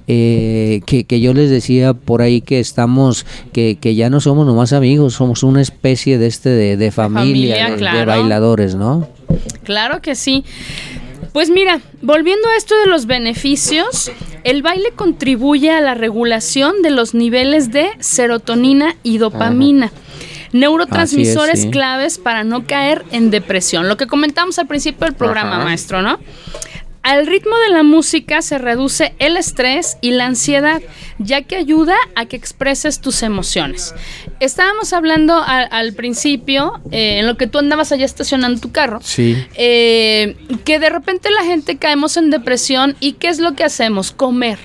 eh, que, que yo les decía por ahí que estamos que, que ya no somos nomás amigos somos una especie de este de, de familia, familia, de- bailadores no Claro que sí. Pues mira, volviendo a esto de los beneficios, el baile contribuye a la regulación de los niveles de serotonina y dopamina. Neurotransmisores Así es, sí. claves para no caer en depresión. Lo que comentamos al principio del programa, Ajá. maestro, ¿no? Al ritmo de la música se reduce el estrés y la ansiedad, ya que ayuda a que expreses tus emociones. Estábamos hablando a- al principio, eh, en lo que tú andabas allá estacionando tu carro, sí eh, que de repente la gente caemos en depresión y ¿qué es lo que hacemos? Comer.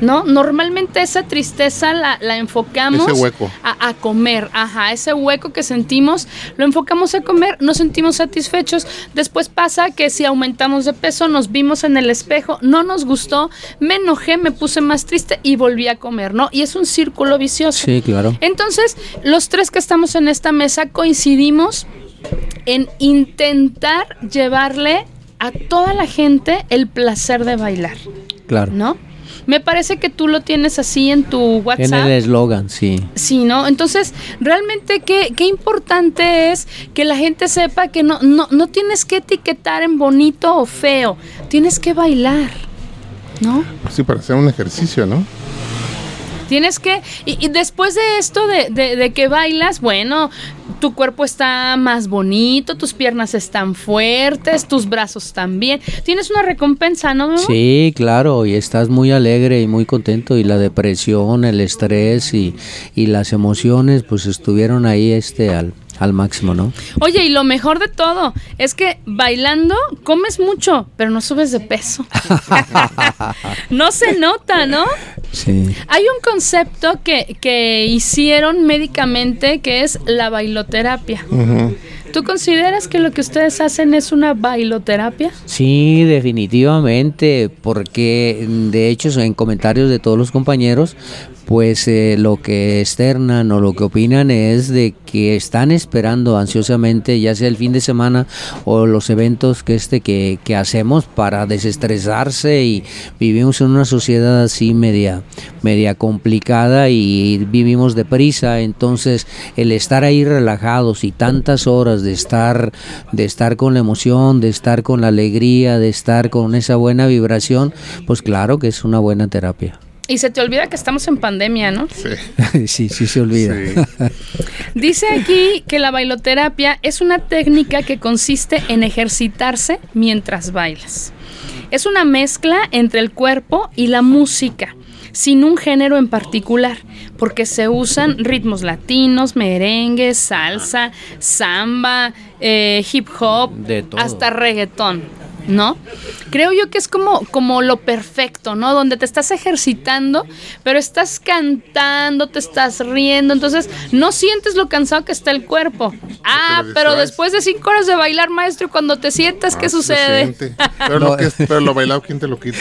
¿No? Normalmente esa tristeza la, la enfocamos Ese hueco. A, a comer, ajá, ese hueco que sentimos, lo enfocamos a comer, nos sentimos satisfechos, después pasa que si aumentamos de peso, nos vimos en el espejo, no nos gustó, me enojé, me puse más triste y volví a comer, ¿no? Y es un círculo vicioso. sí claro Entonces, los tres que estamos en esta mesa coincidimos en intentar llevarle a toda la gente el placer de bailar, claro ¿no? Me parece que tú lo tienes así en tu en WhatsApp. el eslogan sí Sí, ¿no? Entonces, realmente qué, qué importante es que la gente sepa que no, no, no tienes que etiquetar en bonito o feo, tienes que bailar, ¿no? Sí, para hacer un ejercicio, ¿no? Tienes que, y, y después de esto de, de- de que bailas, bueno, tu cuerpo está más bonito, tus piernas están fuertes, tus brazos también. Tienes una recompensa, ¿no? Memo? Sí, claro, y estás muy alegre y muy contento y la depresión, el estrés y, y las emociones pues estuvieron ahí este al, al máximo, ¿no? Oye, y lo mejor de todo es que bailando comes mucho, pero no subes de peso. <laughs> <laughs> no se nota, ¿no? Sí. Hay un concepto que, que hicieron médicamente que es la bailoterapia. ¿Tú consideras que lo que ustedes hacen es una bailoterapia? Sí, definitivamente, porque de hecho en comentarios de todos los compañeros, pues eh, lo que externan o lo que opinan es de que están esperando ansiosamente ya sea el fin de semana o los eventos que este que, que hacemos para desestresarse y vivimos en una sociedad así media media complicada y vivimos deprisa. Entonces el estar ahí relajados y tantas horas de estar de estar con la emoción de estar con la alegría de estar con esa buena vibración pues claro que es una buena terapia Y se te olvida que estamos en pandemia, ¿no? Sí. <laughs> sí sí se olvida Sí. <laughs> Dice aquí que la bailoterapia es una técnica que consiste en ejercitarse mientras bailas. Es una mezcla entre el cuerpo y la música, sin un género en particular, porque se usan ritmos latinos, merengue, salsa, samba, eh, hip hop, De todo. hasta reggaetón. ¿No? Creo yo que es como, como lo perfecto, ¿no? Donde te estás ejercitando, pero estás cantando, te estás riendo, entonces no sientes lo cansado que está el cuerpo. Ah, pero después de cinco horas de bailar, maestro, cuando te sientas, ¿qué Ah, sucede? Pero, lo que es- pero lo bailado, ¿quién te lo quita?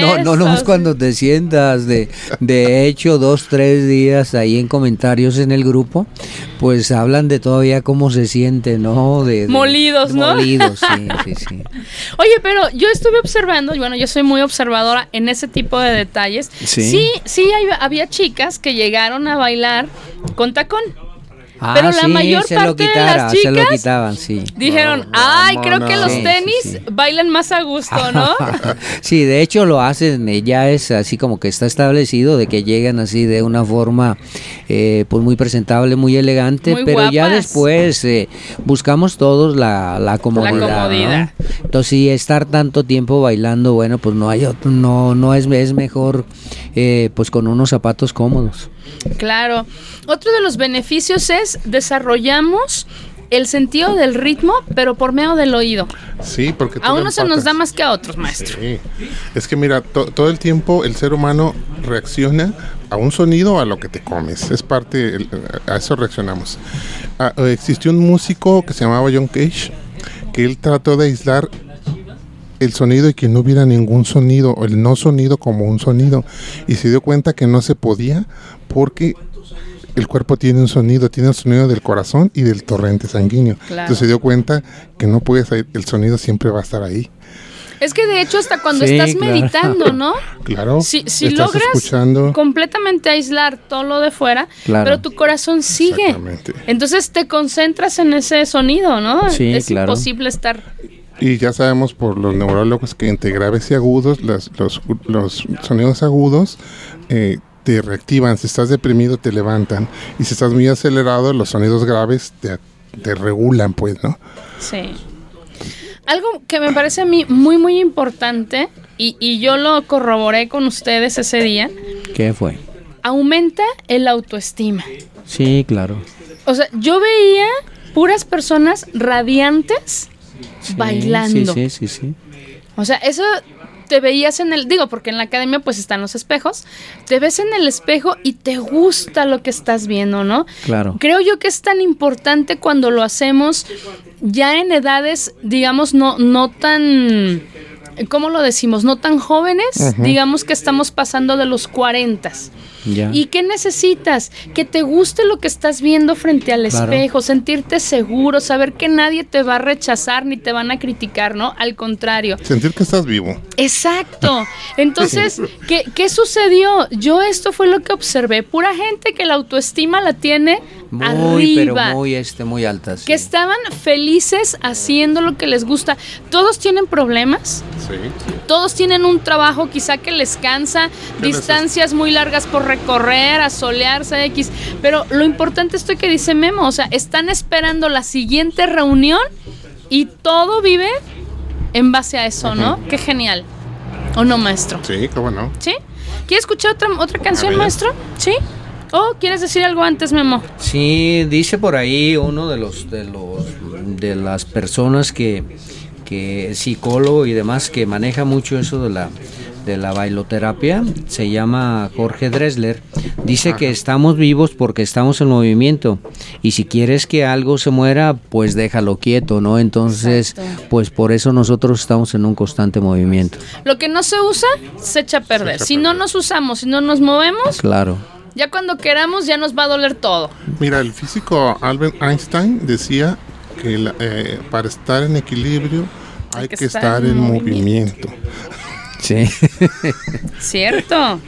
No, no, no es cuando te sientas. De, de hecho, dos, tres días ahí en comentarios en el grupo, pues hablan de todavía cómo se siente, ¿no? De, de- Molidos, ¿no? Molidos, sí, sí, sí. <laughs> Oye, pero yo estuve observando, y bueno, yo soy muy observadora en ese tipo de detalles. Sí. Sí, sí, hay- había chicas que llegaron a bailar con tacón. Ah, Pero la sí, mayor se lo parte de quitara, las se lo chicas quitaban, sí. Dijeron, No, ay, creo que los Sí, sí, tenis sí. bailan más a gusto, ¿no? <laughs> sí, de hecho lo hacen, eh, ya es así como que está establecido de que llegan así de una forma eh, pues muy presentable, muy elegante, Muy pero ya después eh, buscamos todos la, la comodidad. ¿no? comodidad. Entonces sí, estar tanto tiempo bailando, bueno, pues no hay otro, no, no es, es mejor eh, pues con unos zapatos cómodos. Claro. Otro de los beneficios es desarrollamos el sentido del ritmo, pero por medio del oído. Sí, porque A unos se nos da más que a otros, maestro. Sí. Es que mira, to- todo el tiempo el ser humano reacciona a un sonido o a lo que te comes. Es parte, el- a eso reaccionamos. Ah, existió un músico que se llamaba John Cage, que él trató de aislar el sonido y que no hubiera ningún sonido, o el no sonido como un sonido. Y se dio cuenta que no se podía porque el cuerpo tiene un sonido, tiene el sonido del corazón y del torrente sanguíneo. Claro. Entonces se dio cuenta que no puedes, el sonido siempre va a estar ahí. Es que de hecho hasta cuando Sí, estás claro. meditando, ¿no? <laughs> Claro. Si, si estás logras escuchando. completamente aislar todo lo de fuera, Claro. pero tu corazón sigue. Exactamente. Entonces te concentras en ese sonido, ¿no? Sí, es claro. imposible estar. Y ya sabemos por los neurólogos que entre graves y agudos, las- los, los sonidos agudos eh, te reactivan. Si estás deprimido, te levantan. Y si estás muy acelerado, los sonidos graves te, te regulan, pues, ¿no? Sí. Algo que me parece a mí muy, muy importante, y, y yo lo corroboré con ustedes ese día, ¿Qué fue? aumenta el autoestima. Sí, claro. O sea, yo veía puras personas radiantes Sí, bailando. Sí, sí, sí, sí. O sea, eso te veías en el, digo, porque en la academia pues están los espejos, te ves en el espejo y te gusta lo que estás viendo, ¿no? Claro. Creo yo que es tan importante cuando lo hacemos ya en edades, digamos, no, no tan, ¿cómo lo decimos? No tan jóvenes, digamos que estamos pasando de los 40. Ya. ¿Y qué necesitas? Que te guste lo que estás viendo frente al Claro. espejo, sentirte seguro, saber que nadie te va a rechazar ni te van a criticar, ¿no? Al contrario. Sentir que estás vivo. Exacto. <laughs> Entonces, ¿qué, qué sucedió? Yo esto fue lo que observé. Pura gente que la autoestima la tiene muy, arriba. pero muy, este, muy alta. sí. Que estaban felices haciendo lo que les gusta. Todos tienen problemas, Sí. todos tienen un trabajo quizá que les cansa, distancias muy largas por recorrer, a solearse X, pero lo importante es esto que dice Memo, o sea, están esperando la siguiente reunión y todo vive en base a eso, ¿no? Qué genial. ¿O no, maestro? Sí, cómo no. ¿Sí? ¿Quieres escuchar otra, otra canción, maestro? ¿Sí? ¿O quieres decir algo antes, Memo? Sí, dice por ahí uno de los de los de las personas que que es psicólogo y demás que maneja mucho eso de la de la bailoterapia, se llama Jorge Dressler. Dice que estamos vivos porque estamos en movimiento y si quieres que algo se muera, pues déjalo quieto, ¿no? Entonces, Exacto. pues por eso nosotros estamos en un constante movimiento. Lo que no se usa, se echa a perder. echa a si no perder. nos usamos, si no nos movemos, Claro. Ya cuando queramos ya nos va a doler todo. Mira, el físico Albert Einstein decía que la- eh, para estar en equilibrio hay, que, estar, en movimiento. Sí. <laughs> ¿Cierto?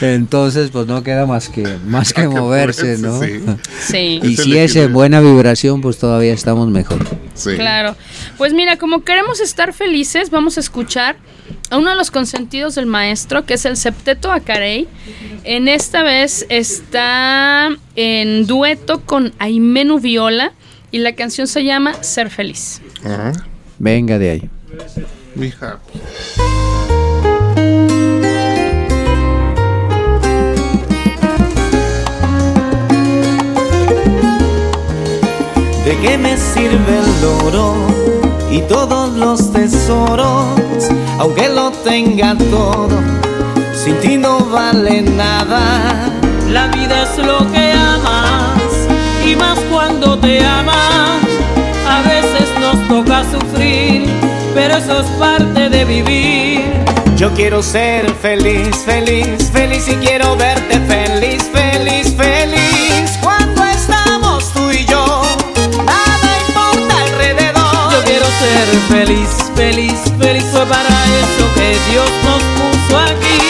Entonces, pues no queda más que más que Hay <laughs> que moverse, ¿no? sí, <laughs> Sí. Y si es en buena vibración, pues todavía estamos mejor. sí. Claro. Pues mira, como queremos estar felices, vamos a escuchar uno de los consentidos del maestro, que es el septeto Acarey. En esta vez está en dueto con Aimenu Viola y la canción se llama Ser Feliz. Ajá. Venga de ahí. Be happy. ¿De qué me sirve el oro y todos los tesoros? Aunque lo tenga todo, sin ti no vale nada. La vida es lo que amas y más cuando te amas. A veces nos toca sufrir, pero eso es parte de vivir. Yo quiero ser feliz, feliz, feliz y quiero verte feliz, feliz, feliz. Ser feliz, feliz, feliz. Fue para eso que Dios nos puso aquí.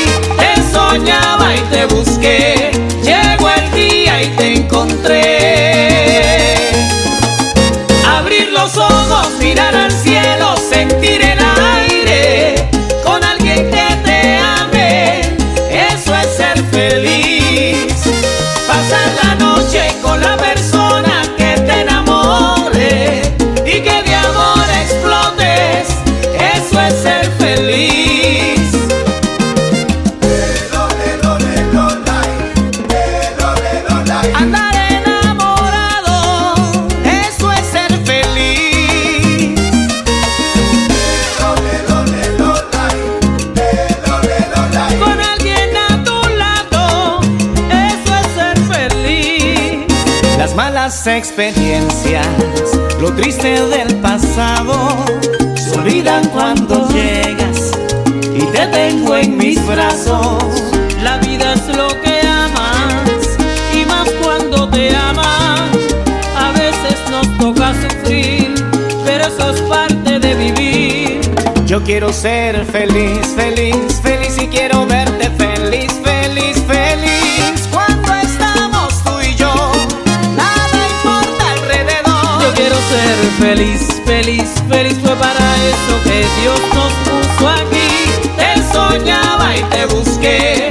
Te soñaba y te busqué, llegó el día y te encontré. Abrir los ojos, mirar al cielo, sentir el Las experiencias, lo triste del pasado, se olvidan cuando llegas y te tengo en mis brazos. La vida es lo que amas y más cuando te amas. A veces nos toca sufrir, pero eso es parte de vivir. Yo quiero ser feliz, feliz, feliz feliz, feliz, feliz. Fue para eso que Dios nos puso aquí. Te soñaba y te busqué,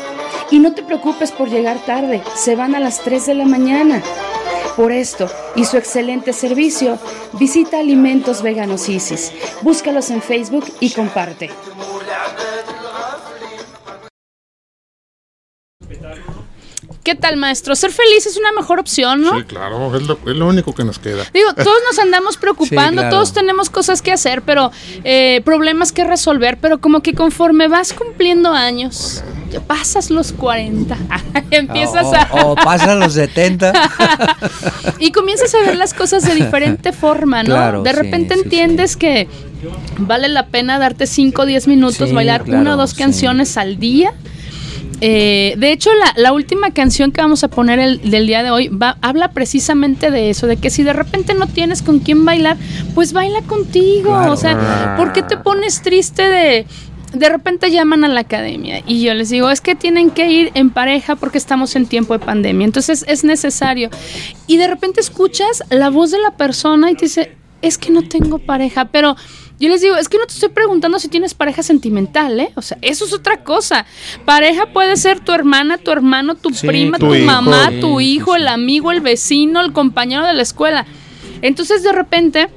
Y no te preocupes por llegar tarde, se van a las 3 de la mañana. Por esto y su excelente servicio, visita Alimentos Veganos Isis. Búscalos en Facebook y comparte. ¿Qué tal, maestro? Ser feliz es una mejor opción, ¿no? Sí, claro, es lo, es lo único que nos queda. Digo, <laughs> todos nos andamos preocupando, Sí, claro. todos tenemos cosas que hacer, pero eh, problemas que resolver, pero como que conforme vas cumpliendo años, pasas los 40, <laughs> empiezas o, a... o pasan los 70. <laughs> y comienzas a ver las cosas de diferente <laughs> forma, ¿no? Claro, de sí, repente sí, entiendes que vale la pena darte 5 o 10 minutos, bailar claro, una o dos canciones al día. Eh, de hecho, la, la última canción que vamos a poner el, del día de hoy va, habla precisamente de eso, de que si de repente no tienes con quién bailar, pues baila contigo. Claro. O sea, ¿por qué te pones triste de... De repente llaman a la academia y yo les digo, es que tienen que ir en pareja porque estamos en tiempo de pandemia, entonces es necesario. Y de repente escuchas la voz de la persona y te dice, es que no tengo pareja, pero yo les digo, es que no te estoy preguntando si tienes pareja sentimental, ¿eh? O sea, eso es otra cosa. Pareja puede ser tu hermana, tu hermano, tu Sí, prima, tu tu, hijo. mamá, Sí, tu hijo, sí. el amigo, el vecino, el compañero de la escuela. Entonces, de repente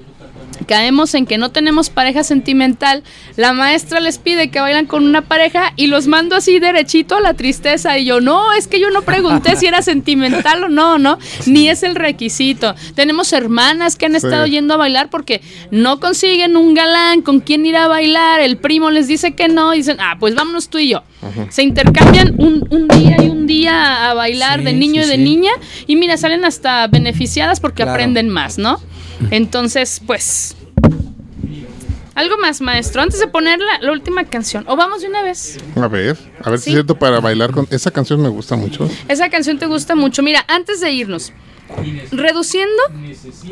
caemos en que no tenemos pareja sentimental, la maestra les pide que bailan con una pareja y los mando así derechito a la tristeza y yo, no, es que yo no pregunté si era sentimental o no, ¿no? Ni es el requisito. Tenemos hermanas que han Sí. estado yendo a bailar porque no consiguen un galán con quien ir a bailar, el primo les dice que no y dicen, ah, pues vámonos tú y yo. Se intercambian un, un día y un día a bailar Sí, de niño y de niña y mira, salen hasta beneficiadas porque Claro. aprenden más, ¿no? Entonces, pues... Algo más, maestro, antes de poner la, la última canción. O vamos de una vez. A ver, a ver si es cierto para bailar con... Esa canción me gusta mucho. Esa canción te gusta mucho. Mira, antes de irnos, reduciendo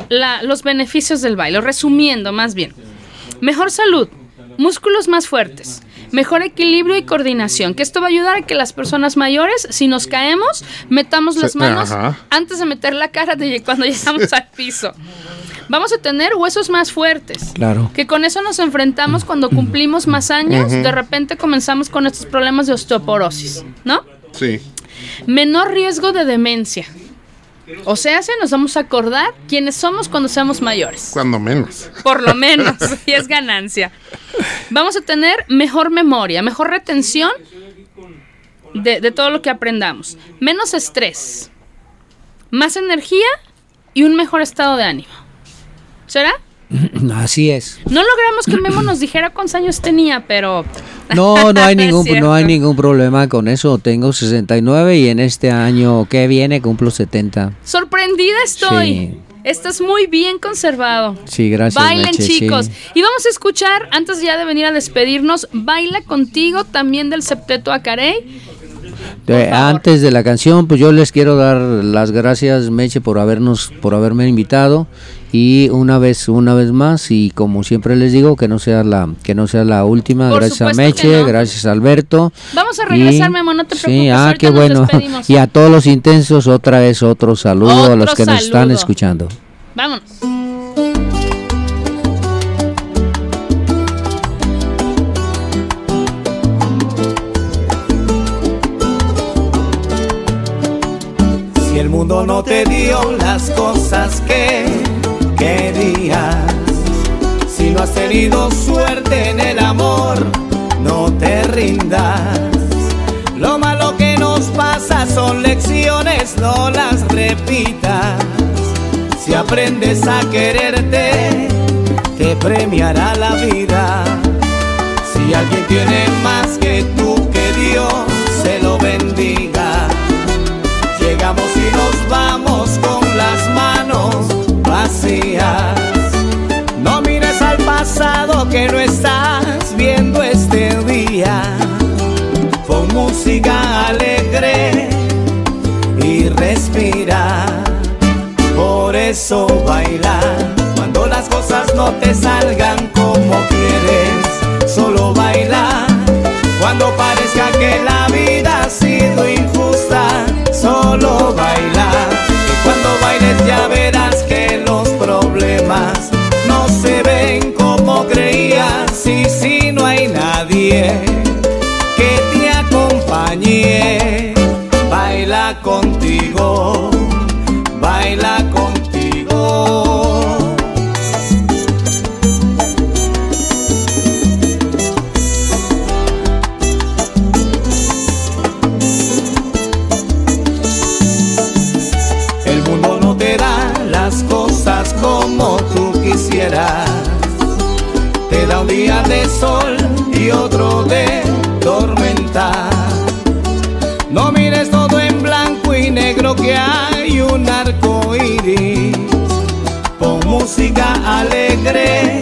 la- los beneficios del baile, o resumiendo más bien. Mejor salud, músculos más fuertes, mejor equilibrio y coordinación, que esto va a ayudar a que las personas mayores, si nos caemos, metamos las manos ajá. antes de meter la cara de cuando llegamos al piso. Vamos a tener huesos más fuertes. Claro. Que con eso nos enfrentamos cuando cumplimos más años, de repente comenzamos con estos problemas de osteoporosis, ¿no? Sí. Menor riesgo de demencia. O sea, se nos vamos a acordar quiénes somos cuando seamos mayores. Cuando menos. Por lo menos, <laughs> y es ganancia. Vamos a tener mejor memoria, mejor retención de, de todo lo que aprendamos. Menos estrés, más energía y un mejor estado de ánimo. ¿Será? <laughs> Así es. No logramos que Memo nos dijera cuántos años tenía, pero... <laughs> No, no hay <laughs> ningún, no hay ningún problema con eso. Tengo 69 y en este año que viene cumplo 70. Sorprendida estoy. Sí. Estás muy bien conservado. Sí, gracias. Bailen Meche, sí. chicos. Y vamos a escuchar, antes ya de venir a despedirnos, Baila contigo también del Septeto Acarey. De- antes de la canción, pues yo les quiero dar las gracias, Meche, por habernos, por haberme invitado y una vez, una vez más y como siempre les digo que no sea la, que no sea la última. Por gracias a Meche, no. gracias a Alberto. Vamos a regresar, Y- Memo, no te Sí, preocupes, ah, ahorita qué bueno. Y a todos los intensos otra vez otro saludo a los que nos están escuchando. Vámonos. Si el mundo no te dio las cosas que querías, si no has tenido suerte en el amor, no te rindas. Lo malo que nos pasa son lecciones, no las repitas. Si aprendes a quererte, te premiará la vida. Si alguien tiene más que tú, que Dios eso baila. Cuando las cosas no te salgan como quieres, solo baila. Cuando parezca que la vida ha sido injusta, solo baila. Y cuando bailes ya verás que los problemas no se ven como creías. Y si no hay nadie que te acompañe, baila contigo, día de sol y otro de tormenta. No mires todo en blanco y negro que hay un arco iris. Pon música alegre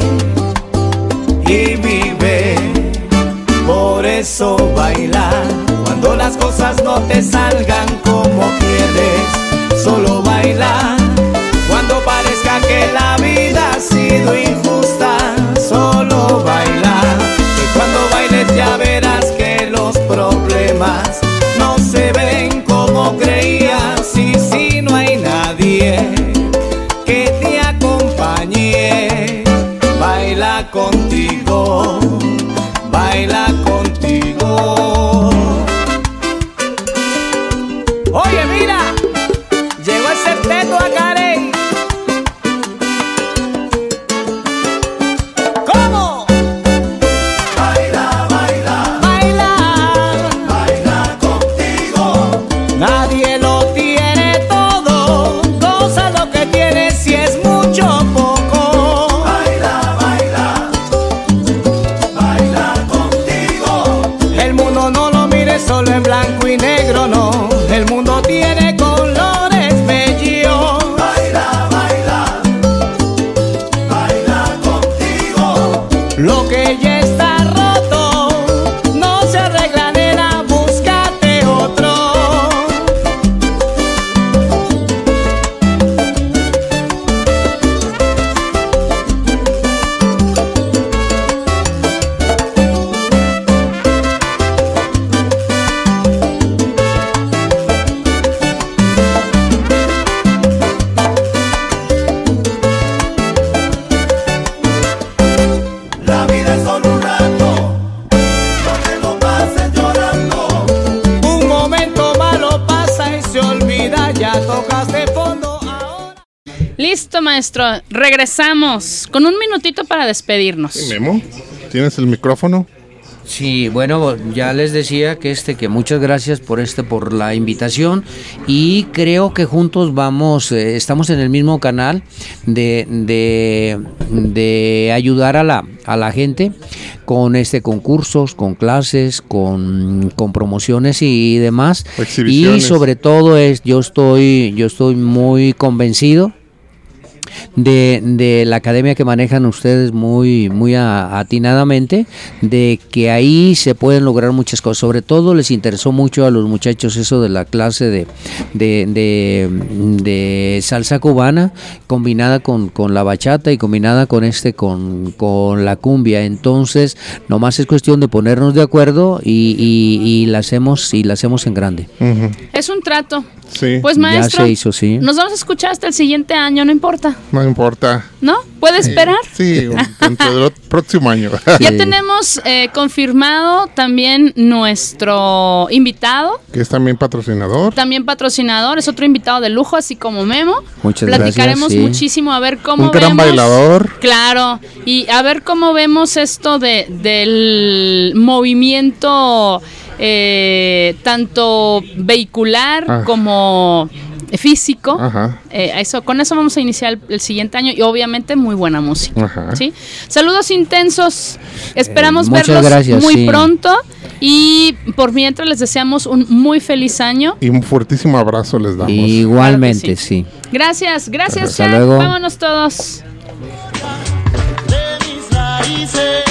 y vive. Por eso baila cuando las cosas no te salgan despedirnos. Memo, ¿tienes el micrófono? Sí, bueno, ya les decía que este que muchas gracias por este por la invitación y creo que juntos vamos eh, estamos en el mismo canal de, de, de ayudar a la a la gente con este concursos, con clases, con, con promociones y demás y sobre todo es yo estoy yo estoy muy convencido de, de la academia que manejan ustedes muy, muy a- atinadamente, de que ahí se pueden lograr muchas cosas. Sobre todo les interesó mucho a los muchachos eso de la clase de, de, de- de salsa cubana combinada con, con la bachata y combinada con este con, con la cumbia. Entonces, nomás es cuestión de ponernos de acuerdo y, y, y la hacemos y la hacemos en grande. Es un trato. Sí, Pues Ya maestro, se hizo, sí. nos vamos a escuchar hasta el siguiente año, no importa. No importa. ¿No? ¿Puede esperar? Sí, <laughs> dentro del próximo año. Ya Sí. tenemos eh, confirmado también nuestro invitado, que es también patrocinador. también patrocinador, es otro invitado de lujo, así como Memo. Muchas Platicaremos gracias, sí. muchísimo a ver cómo Un gran vemos- bailador. Claro, y a ver cómo vemos esto de, del movimiento eh, tanto vehicular Ah. como físico. Ajá. Eh, eso, con eso vamos a iniciar el, el siguiente año y obviamente muy buena música. Ajá. ¿sí? Saludos intensos. Esperamos Eh, verlos gracias, muy sí. pronto y por mientras les deseamos un muy feliz año. Y un fuertísimo abrazo les damos. Igualmente, Claro sí. Gracias, gracias, Hasta. Vámonos todos. de mis raíces.